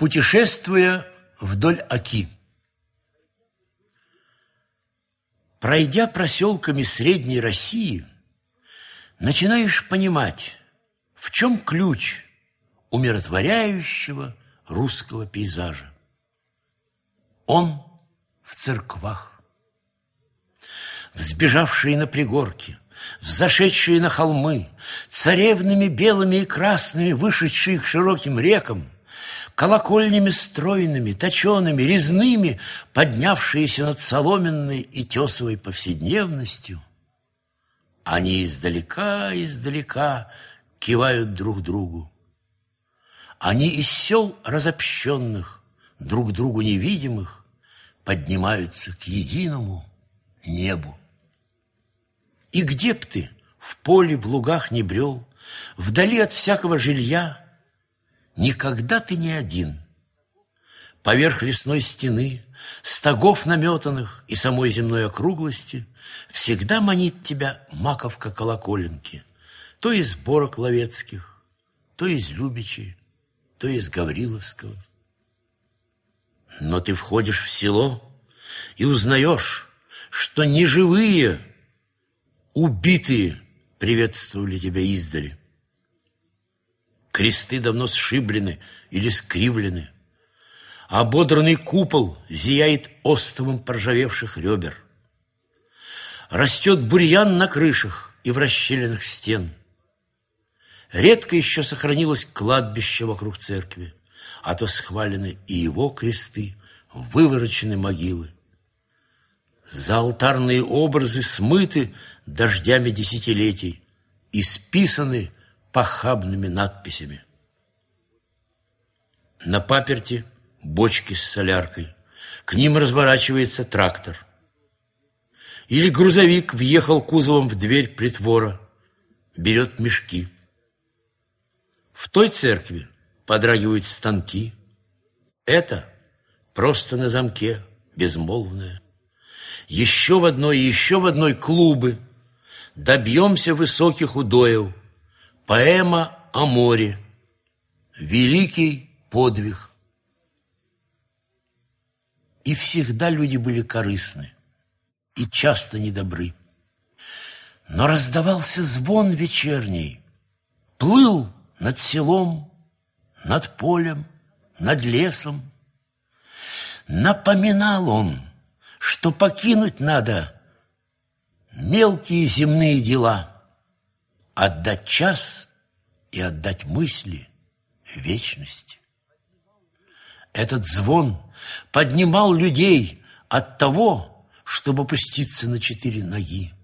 Путешествуя вдоль Оки. Пройдя проселками Средней России, начинаешь понимать, в чем ключ умиротворяющего русского пейзажа. Он в церквах. Взбежавшие на пригорки, взошедшие на холмы, царевными белыми и красными, вышедшие к широким рекам, колокольнями стройными, точеными, резными, поднявшиеся над соломенной и тесовой повседневностью, они издалека-издалека кивают друг другу. Они из сел разобщенных, друг другу невидимых, поднимаются к единому небу. И где б ты, в поле, в лугах не брел, вдали от всякого жилья, Никогда ты не один. Поверх лесной стены, стогов наметанных и самой земной округлости всегда манит тебя маковка колоколенки, то из борок ловецких, то из Любичи, то из Гавриловского. Но ты входишь в село и узнаешь, что неживые, убитые приветствовали тебя издали. Кресты давно сшиблены или скривлены. Ободранный купол зияет остовом поржавевших ребер. Растет бурьян на крышах и в расщелинах стен. Редко еще сохранилось кладбище вокруг церкви, а то схвалены и его кресты, выворочены могилы. Заалтарные образы смыты дождями десятилетий и списаны похабными надписями. На паперти бочки с соляркой. К ним разворачивается трактор. Или грузовик въехал кузовом в дверь притвора, берет мешки. В той церкви подрагивают станки. Это просто на замке, безмолвное. Еще в одной и еще в одной клубы. Добьемся высоких удоев, Поэма о море. Великий подвиг. И всегда люди были корыстны и часто недобры. Но раздавался звон вечерний, плыл над селом, над полем, над лесом. Напоминал он, что покинуть надо мелкие земные дела — отдать час и отдать мысли вечности. Этот звон поднимал людей от того, чтобы пуститься на четыре ноги.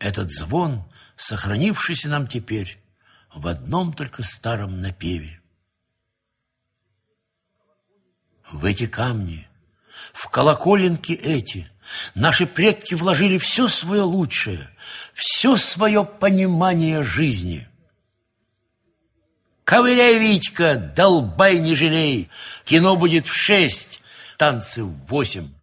Этот звон, сохранившийся нам теперь в одном только старом напеве. В эти камни, в колоколенки эти – Наши предки вложили все свое лучшее, все свое понимание жизни. Ковыряй, Витька, долбай, не жалей. Кино будет в шесть, танцы в восемь.